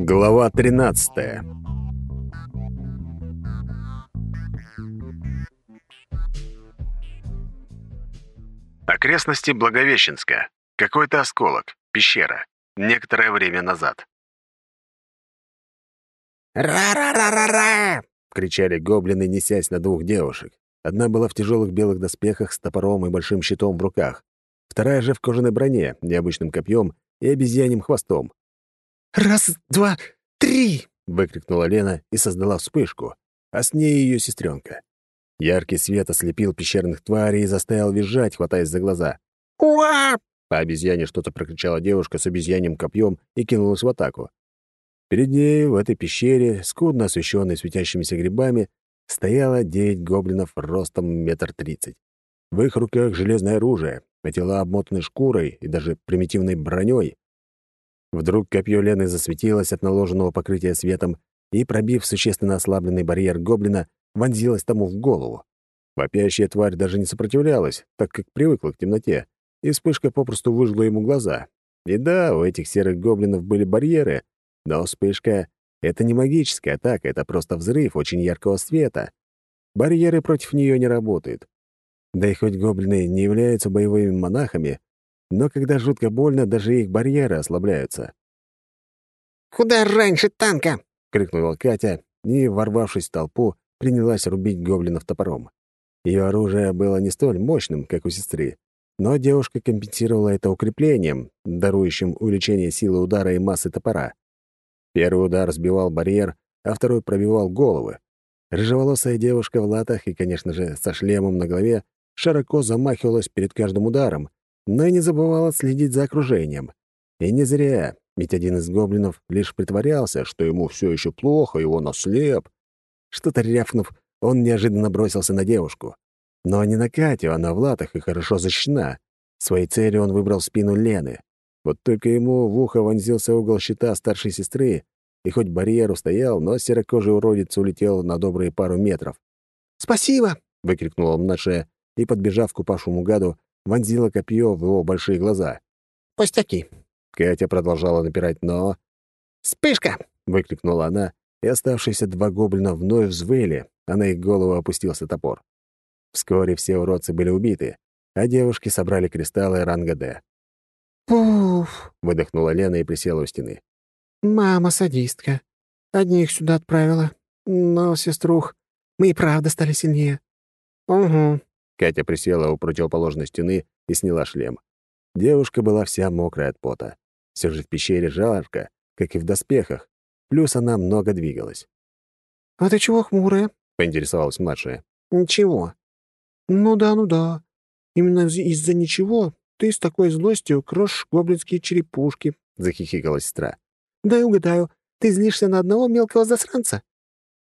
Глава 13 Окрестности Благовещенска. Какой-то осколок. Пещера. Некоторое время назад. «Ра-ра-ра-ра-ра!» — кричали гоблины, несясь на двух девушек. Одна была в тяжелых белых доспехах с топором и большим щитом в руках. Вторая же в кожаной броне, необычным копьем и обезьяньим хвостом. «Раз, два, три!» — выкрикнула Лена и создала вспышку, а с ней ее сестренка. Яркий свет ослепил пещерных тварей и заставил визжать, хватаясь за глаза. «Уа!» По обезьяне что-то прокричала девушка с обезьяньим копьем и кинулась в атаку. Перед ней, в этой пещере, скудно освещенной светящимися грибами, стояло девять гоблинов ростом метр тридцать. В их руках железное оружие, а тела обмотаны шкурой и даже примитивной броней. Вдруг копье Лены засветилось от наложенного покрытия светом и, пробив существенно ослабленный барьер гоблина, вонзилось тому в голову. Вопящая тварь даже не сопротивлялась, так как привыкла к темноте, и вспышка попросту выжгла ему глаза. И да, у этих серых гоблинов были барьеры, но вспышка — это не магическая атака, это просто взрыв очень яркого света. Барьеры против нее не работают. Да и хоть гоблины не являются боевыми монахами, но когда жутко больно, даже их барьеры ослабляются. «Куда раньше танка?» — крикнула Катя и, ворвавшись в толпу, принялась рубить гоблинов топором. Ее оружие было не столь мощным, как у сестры, но девушка компенсировала это укреплением, дарующим увеличение силы удара и массы топора. Первый удар сбивал барьер, а второй пробивал головы. Рыжеволосая девушка в латах и, конечно же, со шлемом на голове широко замахивалась перед каждым ударом, но и не забывала следить за окружением. И не зря, ведь один из гоблинов лишь притворялся, что ему все еще плохо, и он ослеп. Что-то рявкнув, он неожиданно бросился на девушку. Но не на Катю, она в латах и хорошо защищена. Своей целью он выбрал спину Лены. Вот только ему в ухо вонзился угол щита старшей сестры, и хоть барьер устоял, но серокожий уродец улетел на добрые пару метров. «Спасибо!» — выкрикнула младшая, и, подбежав к упавшему гаду, вонзила копье в его большие глаза. «Пустяки!» Катя продолжала напирать, но... «Вспышка!» — выкрикнула она, и оставшиеся два гоблина вновь взвыли, а на их голову опустился топор. Вскоре все уродцы были убиты, а девушки собрали кристаллы ранга «Д». «Пуф!» — выдохнула Лена и присела у стены. «Мама садистка. Одних сюда отправила. Но, сеструх, мы и правда стали сильнее». «Угу», Катя присела у противоположной стены и сняла шлем. Девушка была вся мокрая от пота. Все же в пещере жарко, как и в доспехах. Плюс она много двигалась. «А ты чего хмурая?» — поинтересовалась младшая. «Ничего». «Ну да, ну да. Именно из-за ничего ты с такой злостью крошишь гоблинские черепушки», — захихикала сестра. «Дай угадаю, ты злишься на одного мелкого засранца?»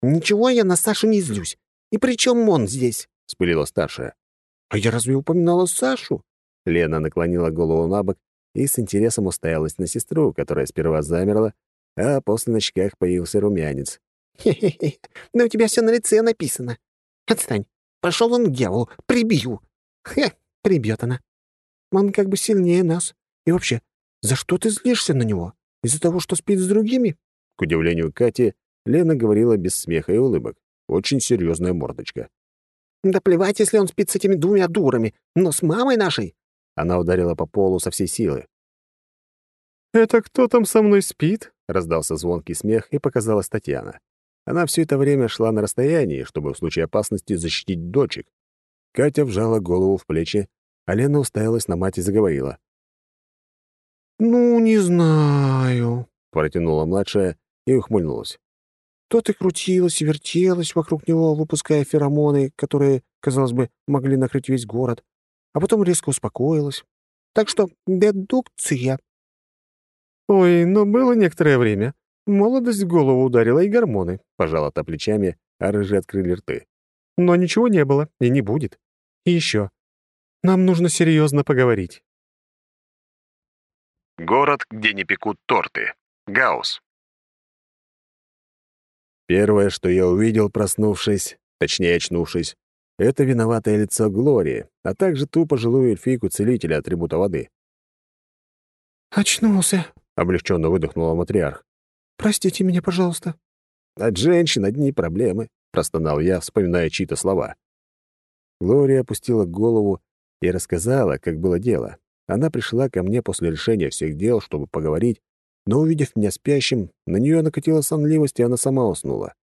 «Ничего я на Сашу не злюсь. И при чем он здесь?» — спылила старшая. «А я разве упоминала Сашу?» Лена наклонила голову на бок и с интересом уставилась на сестру, которая сперва замерла, а после на щеках появился румянец. «Хе-хе-хе, да у тебя все на лице написано. Отстань, пошел он к дьяволу, прибью». «Хе, прибьет она. Он как бы сильнее нас. И вообще, за что ты злишься на него? Из-за того, что спит с другими?» К удивлению Кати, Лена говорила без смеха и улыбок. Очень серьезная мордочка. Да плевать, если он спит с этими двумя дурами, но с мамой нашей!» Она ударила по полу со всей силы. «Это кто там со мной спит?» — раздался звонкий смех, и показалась Татьяна. Она все это время шла на расстоянии, чтобы в случае опасности защитить дочек. Катя вжала голову в плечи, а Лена уставилась на мать и заговорила. «Ну, не знаю», — протянула младшая и ухмыльнулась. То ты крутилась и вертелась вокруг него, выпуская феромоны, которые, казалось бы, могли накрыть весь город, а потом резко успокоилась. Так что дедукция. «Ой, но было некоторое время. Молодость в голову ударила и гормоны», — пожала та плечами, а рыжие открыли рты. «Но ничего не было и не будет. И еще. Нам нужно серьезно поговорить». Город, где не пекут торты. Гаус. Первое, что я увидел, проснувшись, точнее очнувшись, это виноватое лицо Глории, а также ту пожилую эльфийку-целителя атрибута воды. «Очнулся», — облегченно выдохнула матриарх. Простите меня, пожалуйста». «От женщин одни проблемы», — простонал я, вспоминая чьи-то слова. Глория опустила голову и рассказала, как было дело. Она пришла ко мне после решения всех дел, чтобы поговорить, но, увидев меня спящим, на нее накатила сонливость, и она сама уснула.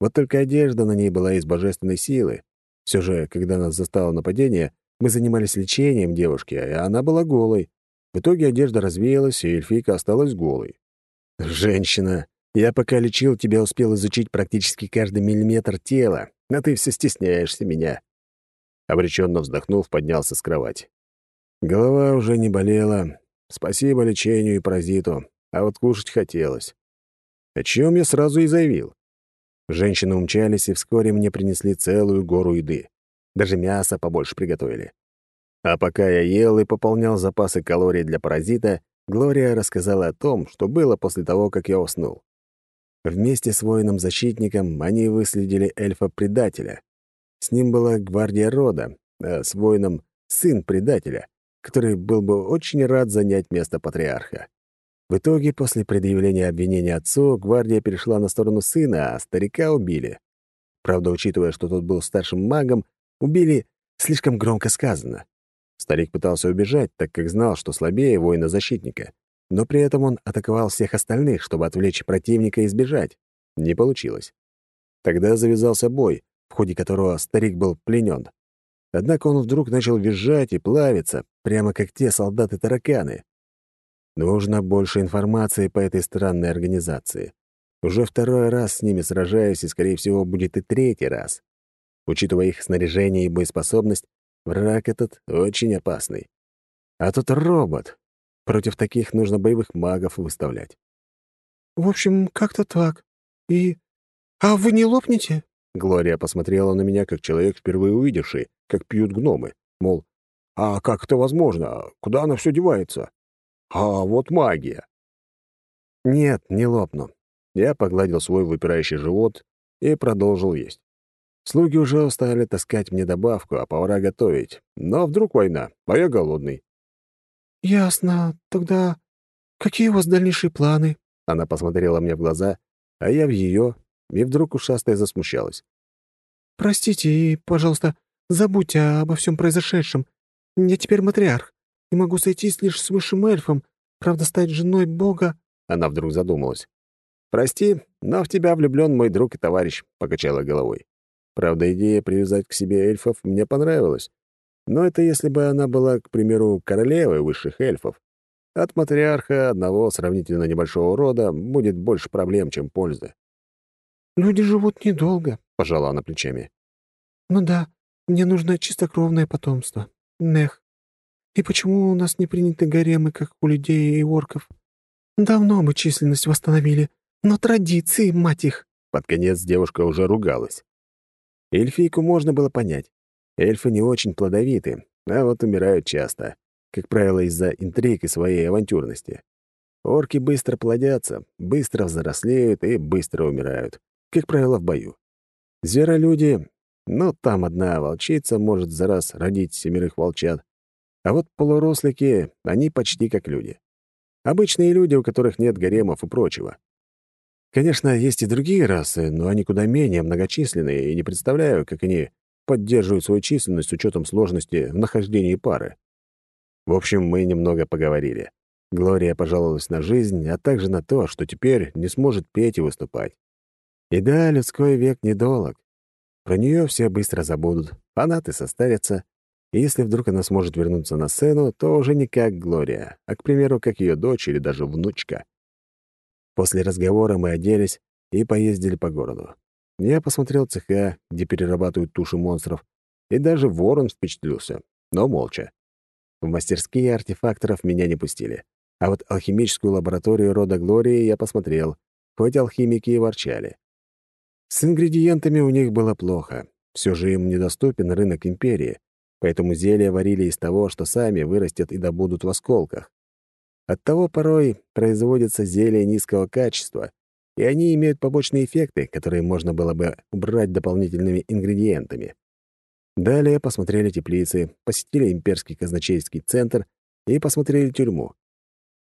Вот только одежда на ней была из божественной силы. Все же, когда нас застало нападение, мы занимались лечением девушки, а она была голой. В итоге одежда развеялась, и эльфийка осталась голой. «Женщина, я пока лечил тебя, успел изучить практически каждый миллиметр тела, а ты все стесняешься меня». Обреченно вздохнув, поднялся с кровати. Голова уже не болела. Спасибо лечению и паразиту, а вот кушать хотелось. О чем я сразу и заявил. Женщины умчались, и вскоре мне принесли целую гору еды. Даже мясо побольше приготовили. А пока я ел и пополнял запасы калорий для паразита, Глория рассказала о том, что было после того, как я уснул. Вместе с воином-защитником они выследили эльфа-предателя. С ним была гвардия рода, а с воином — сын предателя, который был бы очень рад занять место патриарха. В итоге, после предъявления обвинения отцу, гвардия перешла на сторону сына, а старика убили. Правда, учитывая, что тот был старшим магом, убили слишком громко сказано. Старик пытался убежать, так как знал, что слабее воина-защитника, но при этом он атаковал всех остальных, чтобы отвлечь противника и сбежать. Не получилось. Тогда завязался бой, в ходе которого старик был пленен. Однако он вдруг начал визжать и плавиться, прямо как те солдаты-тараканы. Нужно больше информации по этой странной организации. Уже второй раз с ними сражаюсь, и, скорее всего, будет и третий раз. Учитывая их снаряжение и боеспособность, враг этот очень опасный. А тут робот. Против таких нужно боевых магов выставлять. «В общем, как-то так. И... А вы не лопнете?» Глория посмотрела на меня, как человек, впервые увидевший, как пьют гномы. Мол, «А как это возможно? Куда она все девается?» А вот магия. Нет, не лопну. Я погладил свой выпирающий живот и продолжил есть. Слуги уже устали таскать мне добавку, а повара готовить. Но вдруг война, а я голодный. «Ясно. Тогда какие у вас дальнейшие планы?» Она посмотрела мне в глаза, а я в ее, и вдруг ушастая засмущалась. «Простите и, пожалуйста, забудьте обо всем произошедшем. Я теперь матриарх и могу сойтись лишь с высшим эльфом. Правда, стать женой бога...» Она вдруг задумалась. «Прости, но в тебя влюблен мой друг и товарищ», — покачала головой. Правда, идея привязать к себе эльфов мне понравилась. Но это если бы она была, к примеру, королевой высших эльфов. От матриарха одного сравнительно небольшого рода будет больше проблем, чем пользы. «Люди живут недолго», — пожала она плечами. «Ну да, мне нужно чистокровное потомство. Нех. И почему у нас не приняты гаремы, как у людей и орков? Давно мы численность восстановили, но традиции, мать их!» Под конец девушка уже ругалась. Эльфийку можно было понять. Эльфы не очень плодовиты, а вот умирают часто. Как правило, из-за интриг и своей авантюрности. Орки быстро плодятся, быстро взрослеют и быстро умирают. Как правило, в бою. Зверолюди... Ну, там одна волчица может за раз родить семерых волчат, а вот полурослики, они почти как люди. Обычные люди, у которых нет гаремов и прочего. Конечно, есть и другие расы, но они куда менее многочисленные, и не представляю, как они поддерживают свою численность с учетом сложности в нахождении пары. В общем, мы немного поговорили. Глория пожаловалась на жизнь, а также на то, что теперь не сможет петь и выступать. И да, людской век недолг. Про нее все быстро забудут, фанаты состарятся, и если вдруг она сможет вернуться на сцену, то уже не как Глория, а, к примеру, как ее дочь или даже внучка. После разговора мы оделись и поездили по городу. Я посмотрел цеха, где перерабатывают туши монстров, и даже ворон впечатлился, но молча. В мастерские артефакторов меня не пустили. А вот алхимическую лабораторию рода Глории я посмотрел, хоть алхимики и ворчали. С ингредиентами у них было плохо. Все же им недоступен рынок империи, поэтому зелья варили из того, что сами вырастят и добудут в осколках. Оттого порой производятся зелья низкого качества, и они имеют побочные эффекты, которые можно было бы убрать дополнительными ингредиентами. Далее посмотрели теплицы, посетили имперский казначейский центр и посмотрели тюрьму.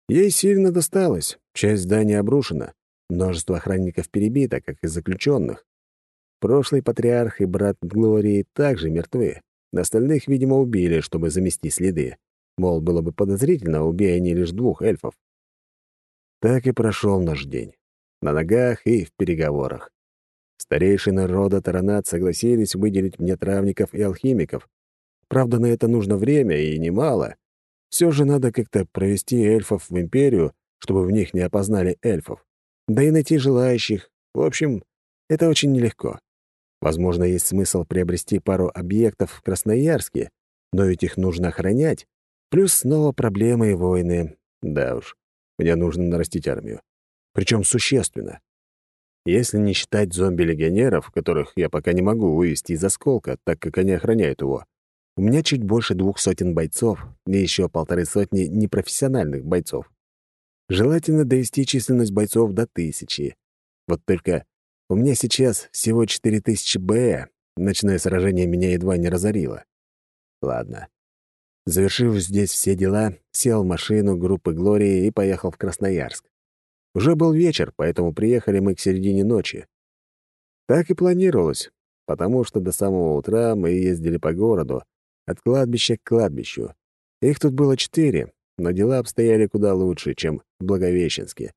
Ей сильно досталось, часть здания обрушена, Множество охранников перебито, как и заключенных. Прошлый патриарх и брат Глории также мертвы. Остальных, видимо, убили, чтобы замести следы. Мол, было бы подозрительно, убей они лишь двух эльфов. Так и прошел наш день. На ногах и в переговорах. Старейшины рода Таранат согласились выделить мне травников и алхимиков. Правда, на это нужно время и немало. Все же надо как-то провести эльфов в империю, чтобы в них не опознали эльфов да и найти желающих. В общем, это очень нелегко. Возможно, есть смысл приобрести пару объектов в Красноярске, но ведь их нужно охранять. Плюс снова проблемы и войны. Да уж, мне нужно нарастить армию. Причем существенно. Если не считать зомби-легионеров, которых я пока не могу вывести из осколка, так как они охраняют его, у меня чуть больше двух сотен бойцов и еще полторы сотни непрофессиональных бойцов. Желательно довести численность бойцов до тысячи. Вот только у меня сейчас всего 4000 Б. Ночное сражение меня едва не разорило. Ладно. Завершив здесь все дела, сел в машину группы «Глории» и поехал в Красноярск. Уже был вечер, поэтому приехали мы к середине ночи. Так и планировалось, потому что до самого утра мы ездили по городу, от кладбища к кладбищу. Их тут было четыре, но дела обстояли куда лучше, чем в Благовещенске.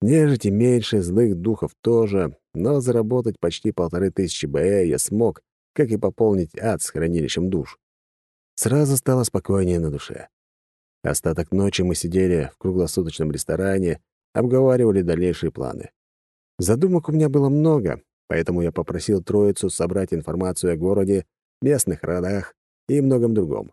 Нежити меньше, злых духов тоже, но заработать почти полторы тысячи БЭ я смог, как и пополнить ад с хранилищем душ. Сразу стало спокойнее на душе. Остаток ночи мы сидели в круглосуточном ресторане, обговаривали дальнейшие планы. Задумок у меня было много, поэтому я попросил троицу собрать информацию о городе, местных родах и многом другом.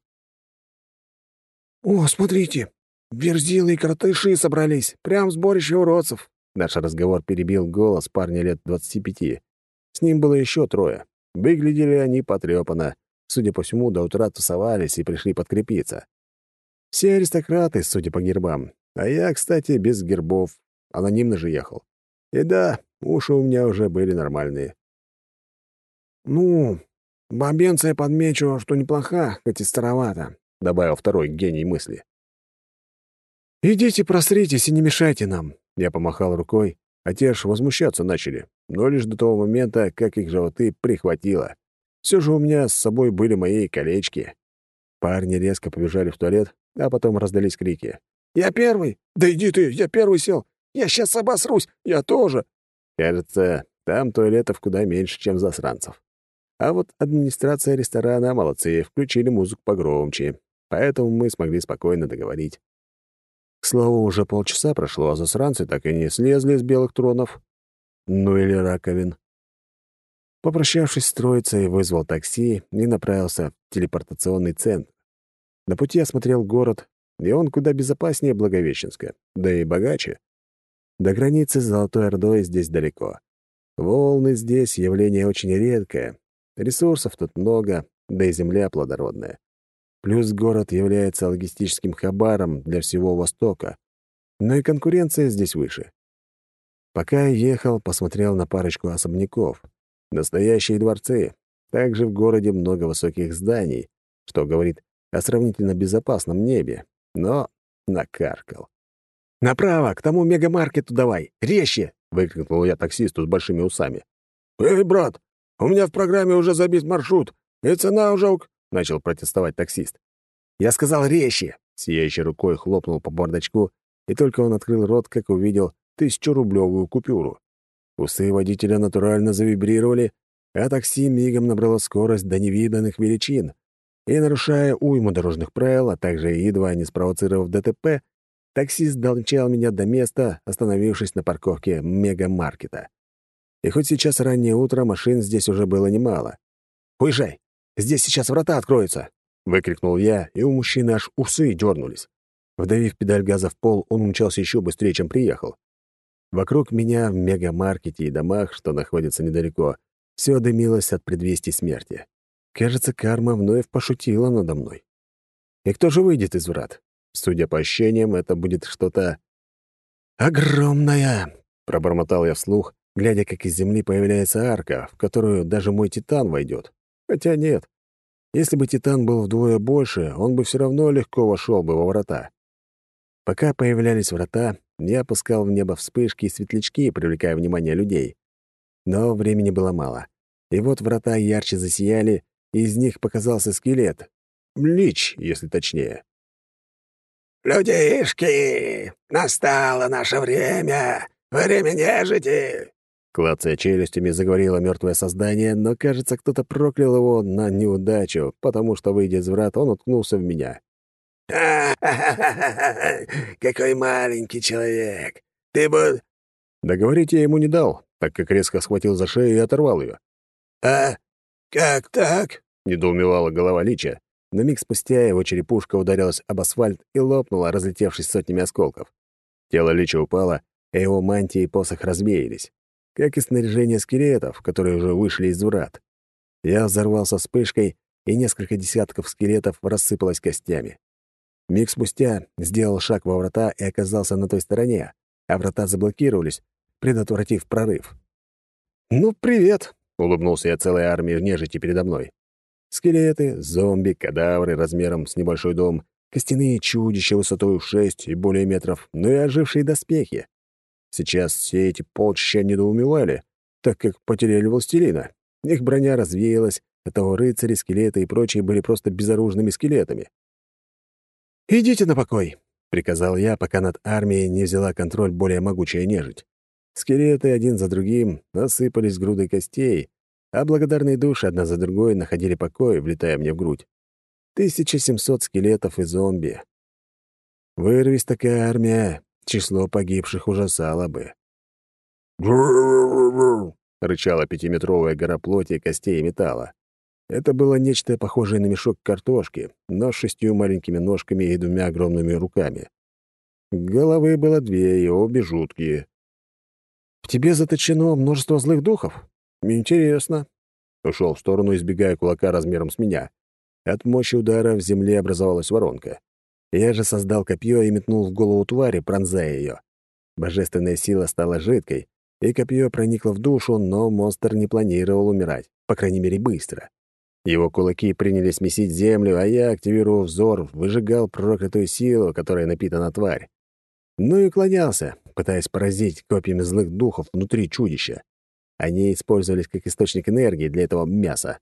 «О, смотрите, верзилы и кротыши собрались. Прям сборище уродцев». Наш разговор перебил голос парня лет двадцати пяти. С ним было еще трое. Выглядели они потрепанно. Судя по всему, до утра тусовались и пришли подкрепиться. Все аристократы, судя по гербам. А я, кстати, без гербов. Анонимно же ехал. И да, уши у меня уже были нормальные. «Ну, бомбенция подмечу, что неплоха, хоть и старовато. — добавил второй гений мысли. «Идите просритесь и не мешайте нам», — я помахал рукой, а те аж возмущаться начали, но лишь до того момента, как их животы прихватило. Все же у меня с собой были мои колечки. Парни резко побежали в туалет, а потом раздались крики. «Я первый! Да иди ты! Я первый сел! Я сейчас обосрусь! Я тоже!» Кажется, там туалетов куда меньше, чем засранцев. А вот администрация ресторана молодцы, включили музыку погромче поэтому мы смогли спокойно договорить. К слову, уже полчаса прошло, а засранцы так и не слезли с белых тронов. Ну или раковин. Попрощавшись с троицей, вызвал такси и направился в телепортационный центр. На пути осмотрел город, и он куда безопаснее Благовещенска, да и богаче. До границы с Золотой Ордой здесь далеко. Волны здесь — явление очень редкое. Ресурсов тут много, да и земля плодородная. Плюс город является логистическим хабаром для всего Востока. Но и конкуренция здесь выше. Пока я ехал, посмотрел на парочку особняков. Настоящие дворцы. Также в городе много высоких зданий, что говорит о сравнительно безопасном небе. Но накаркал. «Направо, к тому мегамаркету давай! Резче!» — выкрикнул я таксисту с большими усами. «Эй, брат, у меня в программе уже забит маршрут, и цена уже — начал протестовать таксист. «Я сказал резче!» — сияющей рукой хлопнул по бардачку, и только он открыл рот, как увидел тысячерублевую купюру. Усы водителя натурально завибрировали, а такси мигом набрало скорость до невиданных величин. И, нарушая уйму дорожных правил, а также едва не спровоцировав ДТП, таксист домчал меня до места, остановившись на парковке мегамаркета. И хоть сейчас раннее утро, машин здесь уже было немало. «Уезжай! Здесь сейчас врата откроются!» — выкрикнул я, и у мужчины аж усы дернулись. Вдавив педаль газа в пол, он умчался еще быстрее, чем приехал. Вокруг меня в мегамаркете и домах, что находятся недалеко, все дымилось от предвестий смерти. Кажется, карма вновь пошутила надо мной. И кто же выйдет из врат? Судя по ощущениям, это будет что-то... «Огромная!» — пробормотал я вслух, глядя, как из земли появляется арка, в которую даже мой титан войдет. Хотя нет. Если бы Титан был вдвое больше, он бы все равно легко вошел бы во врата. Пока появлялись врата, я опускал в небо вспышки и светлячки, привлекая внимание людей. Но времени было мало. И вот врата ярче засияли, и из них показался скелет. Лич, если точнее. «Людишки, настало наше время! Время нежити!» Клацая челюстями, заговорило мертвое создание, но, кажется, кто-то проклял его на неудачу, потому что, выйдя из врат, он уткнулся в меня. Какой маленький человек! Ты бы...» Договорить я ему не дал, так как резко схватил за шею и оторвал ее. «А как так?» — недоумевала голова Лича. Но миг спустя его черепушка ударилась об асфальт и лопнула, разлетевшись сотнями осколков. Тело Лича упало, а его мантия и посох развеялись, как и снаряжение скелетов, которые уже вышли из врат. Я взорвался вспышкой, и несколько десятков скелетов рассыпалось костями. Миг спустя сделал шаг во врата и оказался на той стороне, а врата заблокировались, предотвратив прорыв. «Ну, привет!» — улыбнулся я целой армии нежити передо мной. Скелеты, зомби, кадавры размером с небольшой дом, костяные чудища высотой в шесть и более метров, ну и ожившие доспехи. Сейчас все эти полчища недоумевали, так как потеряли властелина. Их броня развеялась, а того рыцари, скелеты и прочие были просто безоружными скелетами. «Идите на покой», — приказал я, пока над армией не взяла контроль более могучая нежить. Скелеты один за другим осыпались грудой костей, а благодарные души одна за другой находили покой, влетая мне в грудь. 1700 скелетов и зомби. Вырвись такая армия, число погибших ужасало бы. рычала пятиметровая гора плоти, костей и металла. Это было нечто похожее на мешок картошки, но с шестью маленькими ножками и двумя огромными руками. Головы было две, и обе жуткие. «В тебе заточено множество злых духов? Интересно». Ушел в сторону, избегая кулака размером с меня. От мощи удара в земле образовалась воронка. Я же создал копье и метнул в голову твари, пронзая ее. Божественная сила стала жидкой, и копье проникло в душу, но монстр не планировал умирать, по крайней мере, быстро. Его кулаки принялись месить землю, а я, активировав взор, выжигал проклятую силу, которая напитана тварь. Ну и клонялся, пытаясь поразить копьями злых духов внутри чудища. Они использовались как источник энергии для этого мяса.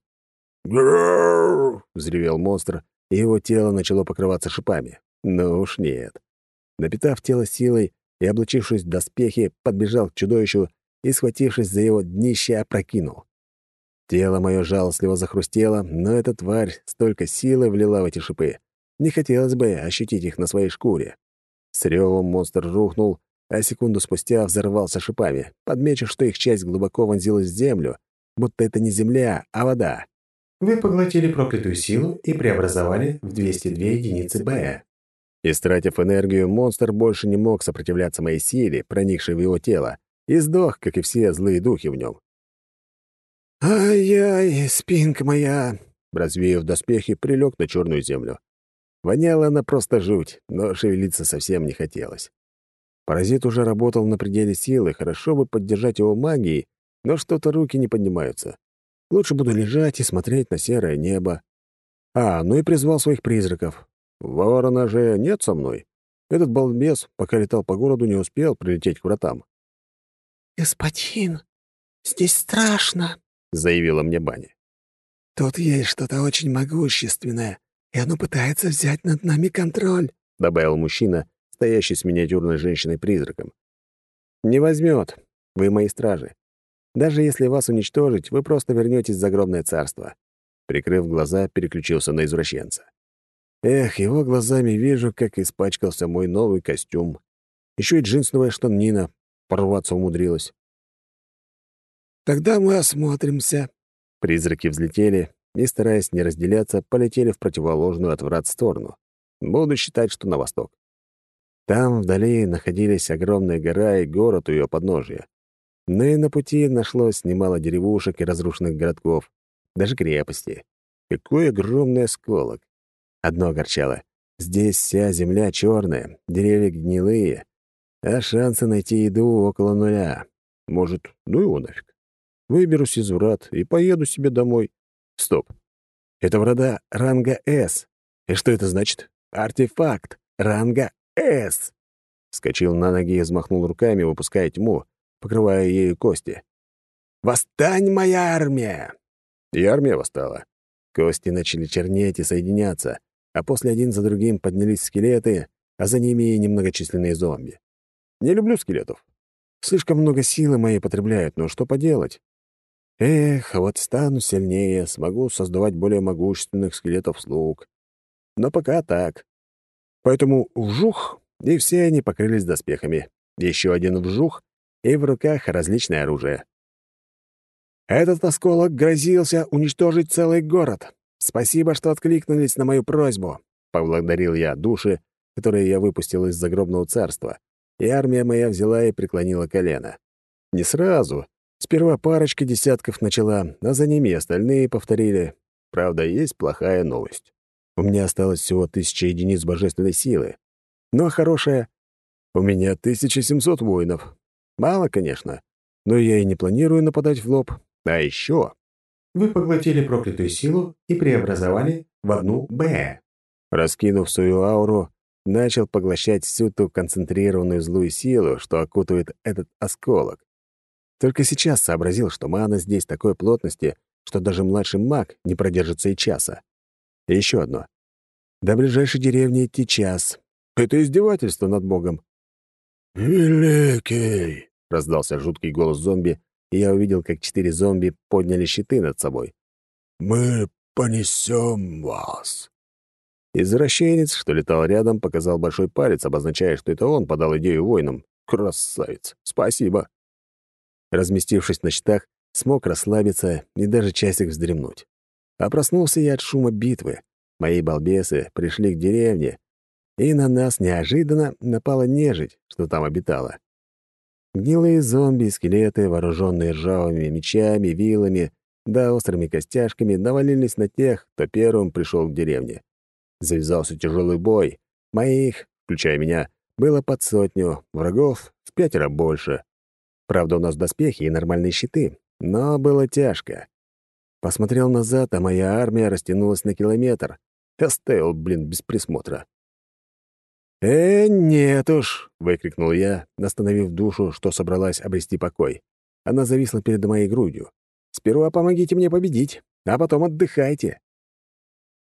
«Грррр!» — взревел монстр, и его тело начало покрываться шипами. Ну уж нет. Напитав тело силой и облачившись в доспехи, подбежал к чудовищу и, схватившись за его днище, опрокинул. Тело мое жалостливо захрустело, но эта тварь столько силы влила в эти шипы. Не хотелось бы ощутить их на своей шкуре. С ревом монстр рухнул, а секунду спустя взорвался шипами, подмечив, что их часть глубоко вонзилась в землю, будто это не земля, а вода. Вы поглотили проклятую силу и преобразовали в 202 единицы Б. Истратив энергию, монстр больше не мог сопротивляться моей силе, проникшей в его тело, и сдох, как и все злые духи в нем. «Ай-яй, спинка моя!» Развеяв доспехи, прилег на черную землю. Воняла она просто жуть, но шевелиться совсем не хотелось. Паразит уже работал на пределе силы, хорошо бы поддержать его магией, но что-то руки не поднимаются. Лучше буду лежать и смотреть на серое небо. А, ну и призвал своих призраков. Ворона же нет со мной. Этот балбес, пока летал по городу, не успел прилететь к вратам. «Господин, здесь страшно!» заявила мне Баня. «Тут есть что-то очень могущественное, и оно пытается взять над нами контроль», — добавил мужчина, стоящий с миниатюрной женщиной-призраком. «Не возьмет. Вы мои стражи. Даже если вас уничтожить, вы просто вернетесь в загробное царство». Прикрыв глаза, переключился на извращенца. Эх, его глазами вижу, как испачкался мой новый костюм. Еще и джинсовая штанина порваться умудрилась. Тогда мы осмотримся». Призраки взлетели и, стараясь не разделяться, полетели в противоположную от врат сторону. Буду считать, что на восток. Там вдали находились огромная гора и город у ее подножия. Но и на пути нашлось немало деревушек и разрушенных городков, даже крепости. Какой огромный осколок! Одно огорчало. Здесь вся земля черная, деревья гнилые, а шансы найти еду около нуля. Может, ну его нафиг. Выберусь из врат и поеду себе домой. Стоп. Это врата ранга «С». И что это значит? Артефакт ранга «С». Вскочил на ноги и взмахнул руками, выпуская тьму, покрывая ею кости. «Восстань, моя армия!» И армия восстала. Кости начали чернеть и соединяться, а после один за другим поднялись скелеты, а за ними и немногочисленные зомби. Не люблю скелетов. Слишком много силы моей потребляют, но что поделать? Эх, вот стану сильнее, смогу создавать более могущественных скелетов-слуг. Но пока так. Поэтому вжух, и все они покрылись доспехами. Еще один вжух, и в руках различное оружие. Этот осколок грозился уничтожить целый город. Спасибо, что откликнулись на мою просьбу. Поблагодарил я души, которые я выпустил из загробного царства, и армия моя взяла и преклонила колено. Не сразу. Сперва парочка десятков начала, а за ними остальные повторили. Правда, есть плохая новость. У меня осталось всего тысяча единиц божественной силы. Но хорошая — у меня 1700 воинов. Мало, конечно, но я и не планирую нападать в лоб, а еще... Вы поглотили проклятую силу и преобразовали в одну «Б». Раскинув свою ауру, начал поглощать всю ту концентрированную злую силу, что окутывает этот осколок. Только сейчас сообразил, что мана здесь такой плотности, что даже младший маг не продержится и часа. И еще одно. До ближайшей деревни идти час. Это издевательство над Богом. «Великий!» — раздался жуткий голос зомби, и я увидел, как четыре зомби подняли щиты над собой. «Мы понесем вас!» Извращенец, что летал рядом, показал большой палец, обозначая, что это он подал идею воинам. Красавец! Спасибо! Разместившись на щитах, смог расслабиться и даже часик вздремнуть. А проснулся я от шума битвы. Мои балбесы пришли к деревне, и на нас неожиданно напала нежить, что там обитала. Гнилые зомби и скелеты, вооруженные ржавыми мечами, вилами, да острыми костяшками, навалились на тех, кто первым пришел к деревне. Завязался тяжелый бой. Моих, включая меня, было под сотню, врагов в пятеро больше. Правда, у нас доспехи и нормальные щиты, но было тяжко. Посмотрел назад, а моя армия растянулась на километр. Оставил, блин, без присмотра. «Э, нет уж!» — выкрикнул я, остановив душу, что собралась обрести покой. Она зависла перед моей грудью. «Сперва помогите мне победить, а потом отдыхайте!»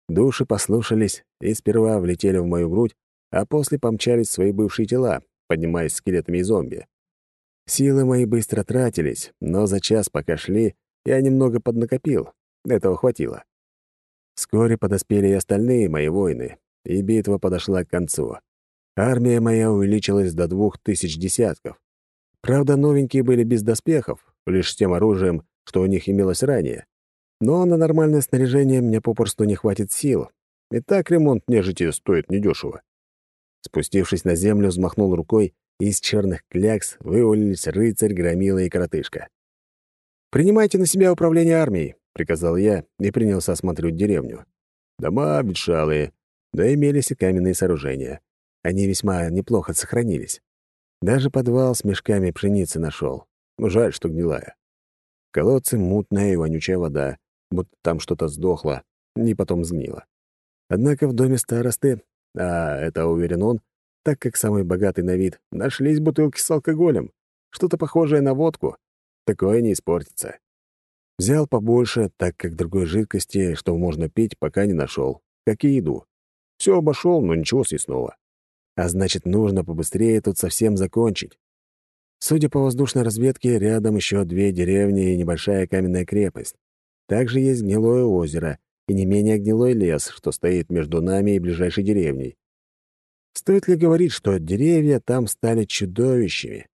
Души послушались и сперва влетели в мою грудь, а после помчались в свои бывшие тела, поднимаясь скелетами и зомби. Силы мои быстро тратились, но за час, пока шли, я немного поднакопил. Этого хватило. Вскоре подоспели и остальные мои воины, и битва подошла к концу. Армия моя увеличилась до двух тысяч десятков. Правда, новенькие были без доспехов, лишь с тем оружием, что у них имелось ранее. Но на нормальное снаряжение мне попросту не хватит сил. И так ремонт нежити стоит недешево. Спустившись на землю, взмахнул рукой, и из черных клякс вывалились рыцарь, громила и коротышка. «Принимайте на себя управление армией», — приказал я и принялся осматривать деревню. Дома обветшалые, да имелись и каменные сооружения. Они весьма неплохо сохранились. Даже подвал с мешками пшеницы нашел. Жаль, что гнилая. В колодце мутная и вонючая вода, будто там что-то сдохло, и потом сгнило. Однако в доме старосты, а это уверен он, так как самый богатый на вид, нашлись бутылки с алкоголем, что-то похожее на водку. Такое не испортится. Взял побольше, так как другой жидкости, что можно пить, пока не нашел, как и еду. Все обошел, но ничего съестного. А значит, нужно побыстрее тут совсем закончить. Судя по воздушной разведке, рядом еще две деревни и небольшая каменная крепость. Также есть гнилое озеро и не менее гнилой лес, что стоит между нами и ближайшей деревней. Стоит ли говорить, что деревья там стали чудовищами?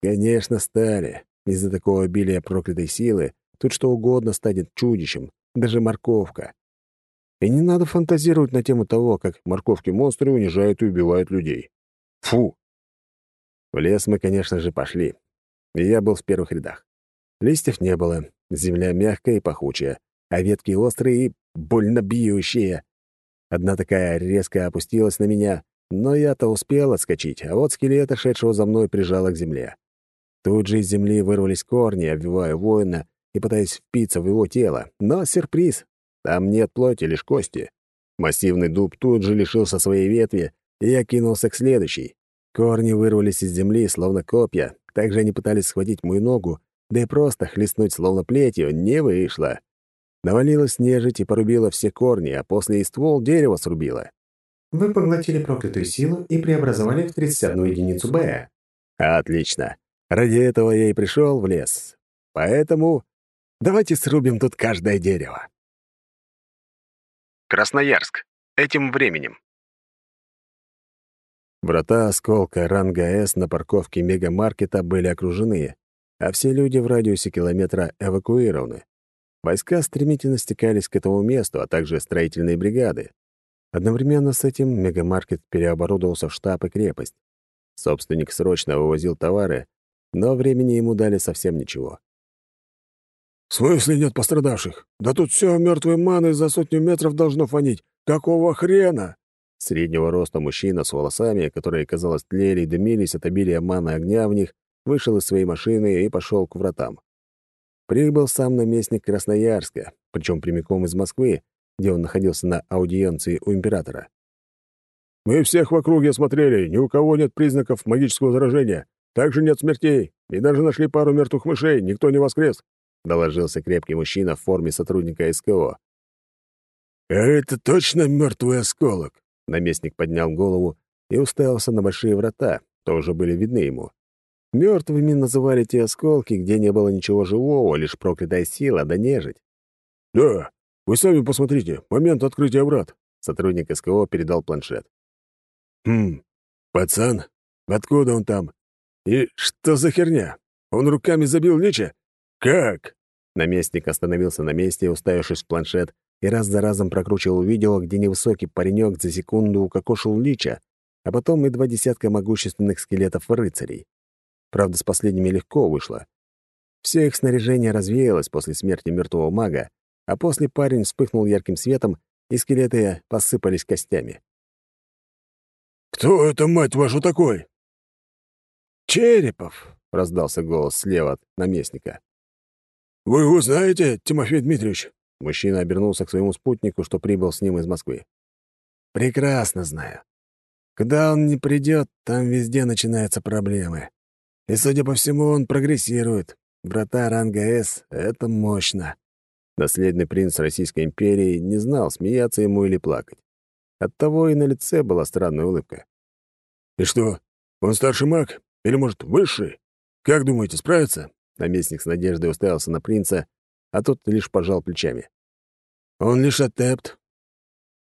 Конечно, стали. Из-за такого обилия проклятой силы тут что угодно станет чудищем, даже морковка. И не надо фантазировать на тему того, как морковки-монстры унижают и убивают людей. Фу! В лес мы, конечно же, пошли. И я был в первых рядах. Листьев не было, земля мягкая и пахучая, а ветки острые и больно бьющие. Одна такая резко опустилась на меня, но я-то успел отскочить, а вот скелета, шедшего за мной, прижало к земле. Тут же из земли вырвались корни, обвивая воина и пытаясь впиться в его тело. Но сюрприз! Там нет плоти, лишь кости. Массивный дуб тут же лишился своей ветви, и я кинулся к следующей. Корни вырвались из земли, словно копья. Также они пытались схватить мою ногу, да и просто хлестнуть словно плетью не вышло. Навалилась нежить и порубила все корни, а после и ствол дерева срубила. Вы поглотили проклятую силу и преобразовали в 31 единицу Б. Отлично. Ради этого я и пришел в лес. Поэтому давайте срубим тут каждое дерево. Красноярск. Этим временем. Врата осколка ранга С на парковке мегамаркета были окружены, а все люди в радиусе километра эвакуированы. Войска стремительно стекались к этому месту, а также строительные бригады. Одновременно с этим мегамаркет переоборудовался в штаб и крепость. Собственник срочно вывозил товары, но времени ему дали совсем ничего. «В смысле нет пострадавших? Да тут все мертвые маны за сотню метров должно фонить. Какого хрена?» Среднего роста мужчина с волосами, которые, казалось, тлели и дымились от обилия маны огня в них, вышел из своей машины и пошел к вратам. Прибыл сам наместник Красноярска, причем прямиком из Москвы, где он находился на аудиенции у императора. «Мы всех в округе осмотрели, ни у кого нет признаков магического заражения, также нет смертей, и даже нашли пару мертвых мышей, никто не воскрес», — доложился крепкий мужчина в форме сотрудника СКО. «А это точно мертвый осколок?» Наместник поднял голову и уставился на большие врата, тоже были видны ему. Мертвыми называли те осколки, где не было ничего живого, лишь проклятая сила да нежить. «Да, вы сами посмотрите, момент открытия врат», — сотрудник СКО передал планшет. «Хм, пацан, откуда он там? И что за херня? Он руками забил Лича? Как?» Наместник остановился на месте, уставившись в планшет, и раз за разом прокручивал видео, где невысокий паренек за секунду укокошил лича, а потом и два десятка могущественных скелетов-рыцарей. Правда, с последними легко вышло. Все их снаряжение развеялось после смерти мертвого мага, а после парень вспыхнул ярким светом, и скелеты посыпались костями. «Кто это, мать вашу, такой?» «Черепов!» — раздался голос слева от наместника. «Вы его знаете, Тимофей Дмитриевич?» Мужчина обернулся к своему спутнику, что прибыл с ним из Москвы. «Прекрасно знаю. Куда он не придет, там везде начинаются проблемы. И, судя по всему, он прогрессирует. Врата ранга С — это мощно». Наследный принц Российской империи не знал, смеяться ему или плакать. Оттого и на лице была странная улыбка. «И что, он старший маг? Или, может, высший? Как думаете, справится?» Наместник с надеждой уставился на принца, а тот лишь пожал плечами. «Он лишь адепт».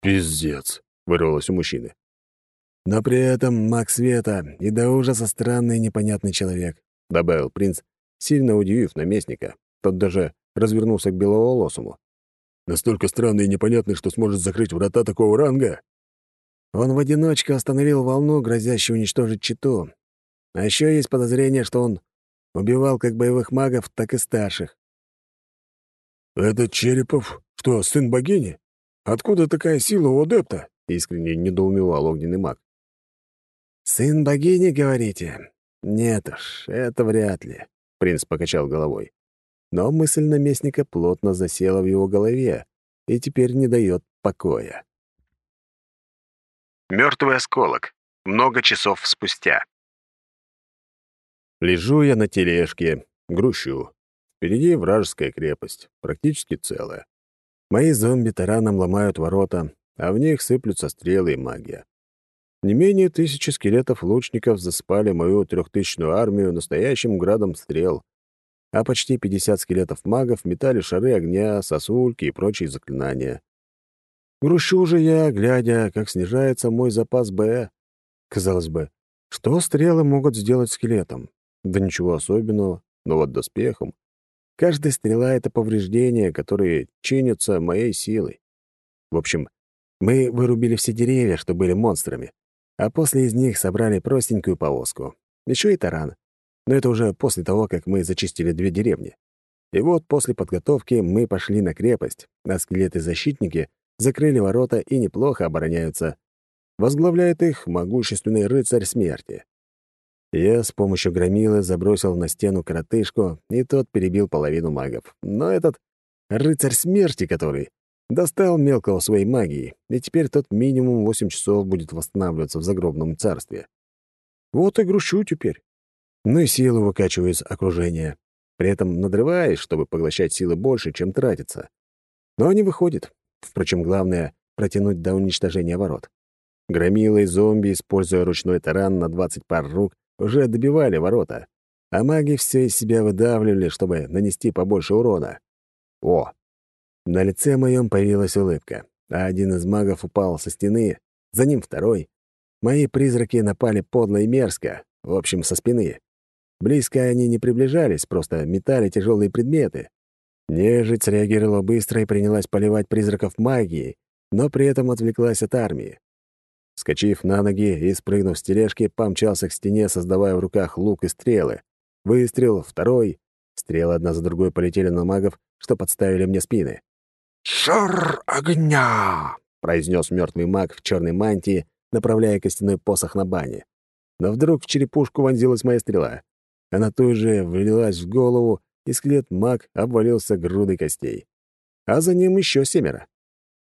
«Пиздец», — вырвалось у мужчины. «Но при этом маг света и до ужаса странный непонятный человек», — добавил принц, сильно удивив наместника. Тот даже развернулся к беловолосому. «Настолько странный и непонятный, что сможет закрыть врата такого ранга?» Он в одиночку остановил волну, грозящую уничтожить Читу. А еще есть подозрение, что он убивал как боевых магов, так и старших. «Этот Черепов что, сын богини? Откуда такая сила у адепта?» — искренне недоумевал огненный маг. «Сын богини, говорите? Нет уж, это вряд ли», — принц покачал головой. Но мысль наместника плотно засела в его голове и теперь не дает покоя. Мертвый осколок. Много часов спустя. Лежу я на тележке, грущу. Впереди вражеская крепость, практически целая. Мои зомби тараном ломают ворота, а в них сыплются стрелы и магия. Не менее тысячи скелетов-лучников заспали мою трехтысячную армию настоящим градом стрел, а почти пятьдесят скелетов-магов метали шары огня, сосульки и прочие заклинания. Грущу же я, глядя, как снижается мой запас Б. Казалось бы, что стрелы могут сделать скелетом? Да ничего особенного, но вот доспехом Каждая стрела — это повреждения, которые чинятся моей силой. В общем, мы вырубили все деревья, что были монстрами, а после из них собрали простенькую повозку. Еще и таран. Но это уже после того, как мы зачистили две деревни. И вот после подготовки мы пошли на крепость, а скелеты-защитники закрыли ворота и неплохо обороняются. Возглавляет их могущественный рыцарь смерти. Я с помощью громилы забросил на стену коротышку, и тот перебил половину магов. Но этот рыцарь смерти, который достал мелкого своей магии, и теперь тот минимум восемь часов будет восстанавливаться в загробном царстве. Вот и грущу теперь. Ну и силу выкачиваю из окружения. При этом надрываясь, чтобы поглощать силы больше, чем тратится. Но не выходит. Впрочем, главное — протянуть до уничтожения ворот. Громилы и зомби, используя ручной таран на 20 пар рук, уже добивали ворота, а маги все из себя выдавливали, чтобы нанести побольше урона. О! На лице моем появилась улыбка, а один из магов упал со стены, за ним второй. Мои призраки напали подло и мерзко, в общем, со спины. Близко они не приближались, просто метали тяжелые предметы. Нежить среагировала быстро и принялась поливать призраков магией, но при этом отвлеклась от армии. Скочив на ноги и спрыгнув с тележки, помчался к стене, создавая в руках лук и стрелы. Выстрел, второй. Стрелы одна за другой полетели на магов, что подставили мне спины. «Шар огня!» — произнес мертвый маг в черной мантии, направляя костяной посох на бане. Но вдруг в черепушку вонзилась моя стрела. Она тут же влилась в голову, и скелет маг обвалился грудой костей. А за ним еще семеро.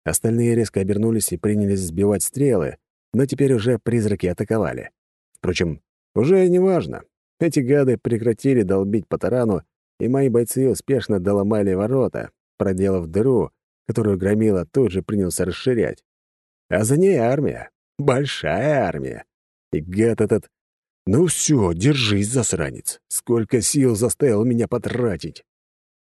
Остальные резко обернулись и принялись сбивать стрелы, но теперь уже призраки атаковали. Впрочем, уже не важно. Эти гады прекратили долбить по тарану, и мои бойцы успешно доломали ворота, проделав дыру, которую Громила тут же принялся расширять. А за ней армия. Большая армия. И гад этот... Ну все, держись, засранец. Сколько сил заставил меня потратить.